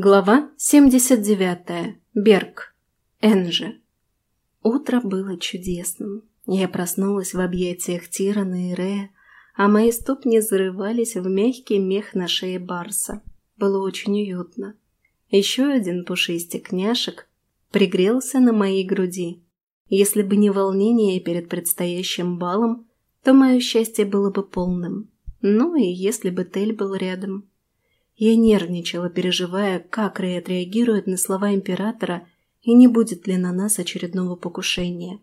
Глава 79. Берг. Энжи. Утро было чудесным. Я проснулась в объятиях Тирана и Рея, а мои ступни зарывались в мягкий мех на шее Барса. Было очень уютно. Еще один пушистик няшек пригрелся на моей груди. Если бы не волнение перед предстоящим балом, то мое счастье было бы полным. Ну и если бы Тель был рядом. Я нервничала, переживая, как Рэй отреагирует на слова императора и не будет ли на нас очередного покушения.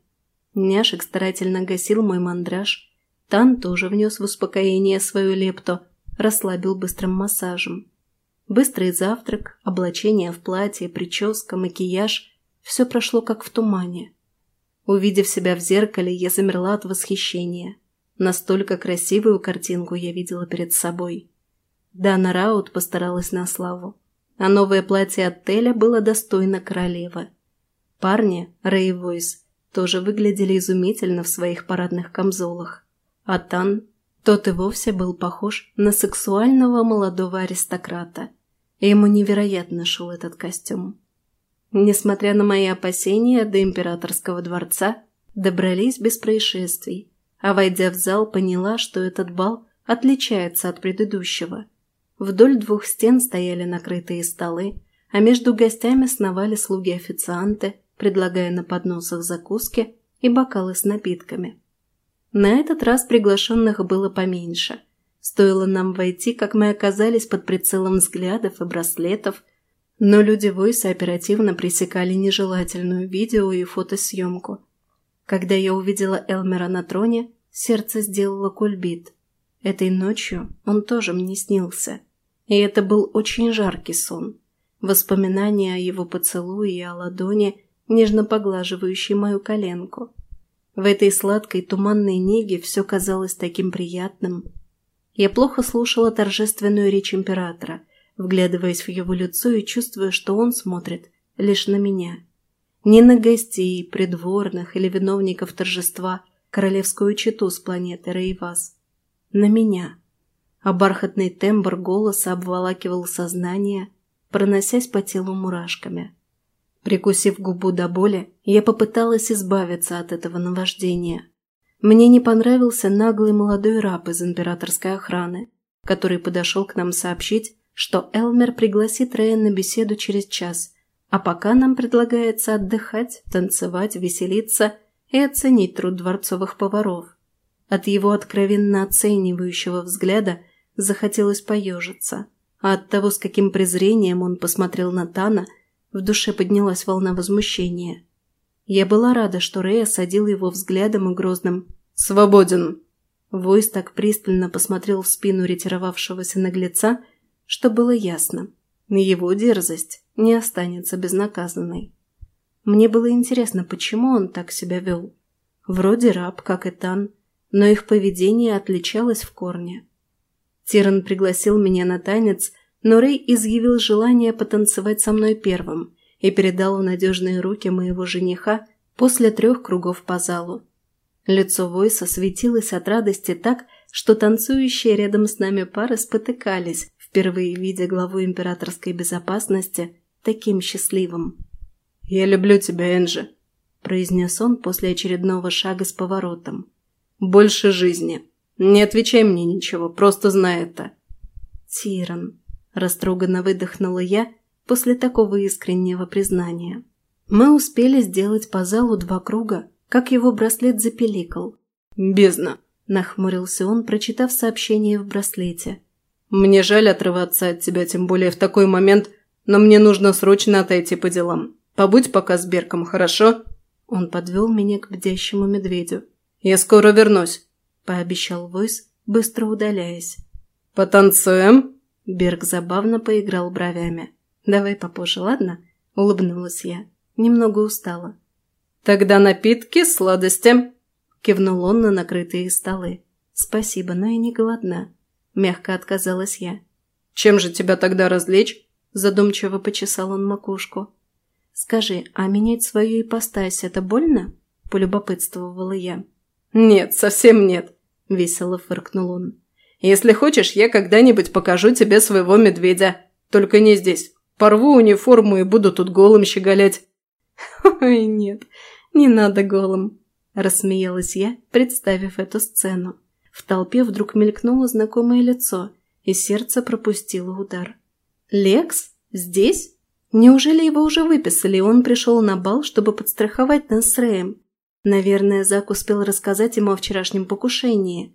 Няшек старательно гасил мой мандраж. Тан тоже внес в успокоение свою лепту, расслабил быстрым массажем. Быстрый завтрак, облачение в платье, прическа, макияж – все прошло как в тумане. Увидев себя в зеркале, я замерла от восхищения. Настолько красивую картинку я видела перед собой. Дана Раут постаралась на славу, а новое платье от Теля было достойно королевы. Парни, Рэй Войс, тоже выглядели изумительно в своих парадных камзолах, а Тан, тот и вовсе был похож на сексуального молодого аристократа, ему невероятно шел этот костюм. Несмотря на мои опасения, до императорского дворца добрались без происшествий, а войдя в зал, поняла, что этот бал отличается от предыдущего – Вдоль двух стен стояли накрытые столы, а между гостями сновали слуги-официанты, предлагая на подносах закуски и бокалы с напитками. На этот раз приглашенных было поменьше. Стоило нам войти, как мы оказались под прицелом взглядов и браслетов, но люди Войса оперативно пресекали нежелательную видео и фотосъемку. Когда я увидела Элмера на троне, сердце сделало кульбит. Этой ночью он тоже мне снился. И это был очень жаркий сон. Воспоминания о его поцелуе и о ладони, нежно поглаживающей мою коленку. В этой сладкой туманной неге все казалось таким приятным. Я плохо слушала торжественную речь императора, вглядываясь в его лицо и чувствуя, что он смотрит лишь на меня. Не на гостей, придворных или виновников торжества, королевскую чету с планеты Рейвас на меня. А бархатный тембр голоса обволакивал сознание, проносясь по телу мурашками. Прикусив губу до боли, я попыталась избавиться от этого наваждения. Мне не понравился наглый молодой раб из императорской охраны, который подошел к нам сообщить, что Элмер пригласит Рэя на беседу через час, а пока нам предлагается отдыхать, танцевать, веселиться и оценить труд дворцовых поваров. От его откровенно оценивающего взгляда захотелось поежиться, а от того, с каким презрением он посмотрел на Тана, в душе поднялась волна возмущения. Я была рада, что Рэй осадил его взглядом и грозным «Свободен!». Войс так пристально посмотрел в спину ретировавшегося наглеца, что было ясно. Его дерзость не останется безнаказанной. Мне было интересно, почему он так себя вел. Вроде раб, как и Тан, но их поведение отличалось в корне. Тиран пригласил меня на танец, но Рэй изъявил желание потанцевать со мной первым и передал в надежные руки моего жениха после трех кругов по залу. Лицо Войса светилось от радости так, что танцующие рядом с нами пары спотыкались, впервые видя главу императорской безопасности таким счастливым. «Я люблю тебя, Энджи», – произнес он после очередного шага с поворотом. Больше жизни. Не отвечай мне ничего, просто знай это. Тиран. Растроганно выдохнула я после такого искреннего признания. Мы успели сделать по залу два круга, как его браслет запеликал. «Бездна!» – нахмурился он, прочитав сообщение в браслете. «Мне жаль отрываться от тебя, тем более в такой момент, но мне нужно срочно отойти по делам. Побудь пока с Берком, хорошо?» Он подвел меня к бдящему медведю. «Я скоро вернусь», – пообещал Войс, быстро удаляясь. «Потанцуем?» Берг забавно поиграл бровями. «Давай попозже, ладно?» – улыбнулась я. Немного устала. «Тогда напитки, сладости!» – кивнул он на накрытые столы. «Спасибо, но я не голодна», – мягко отказалась я. «Чем же тебя тогда развлечь?» – задумчиво почесал он макушку. «Скажи, а менять свою ипостась – это больно?» – полюбопытствовала я. «Нет, совсем нет», – весело фыркнул он. «Если хочешь, я когда-нибудь покажу тебе своего медведя. Только не здесь. Порву униформу и буду тут голым щеголять». «Ой, нет, не надо голым», – рассмеялась я, представив эту сцену. В толпе вдруг мелькнуло знакомое лицо, и сердце пропустило удар. «Лекс? Здесь? Неужели его уже выписали, и он пришел на бал, чтобы подстраховать нас с Рэем? Наверное, Зак успел рассказать ему о вчерашнем покушении.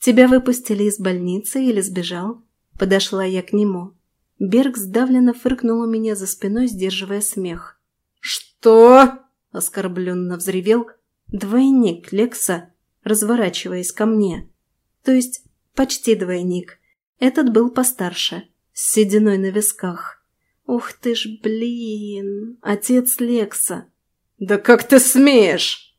Тебя выпустили из больницы или сбежал?» Подошла я к нему. Берг сдавленно фыркнул у меня за спиной, сдерживая смех. «Что?» – оскорбленно взревел двойник Лекса, разворачиваясь ко мне. То есть почти двойник. Этот был постарше, с сединой на висках. Ух ты ж, блин, отец Лекса. «Да как ты смеешь?»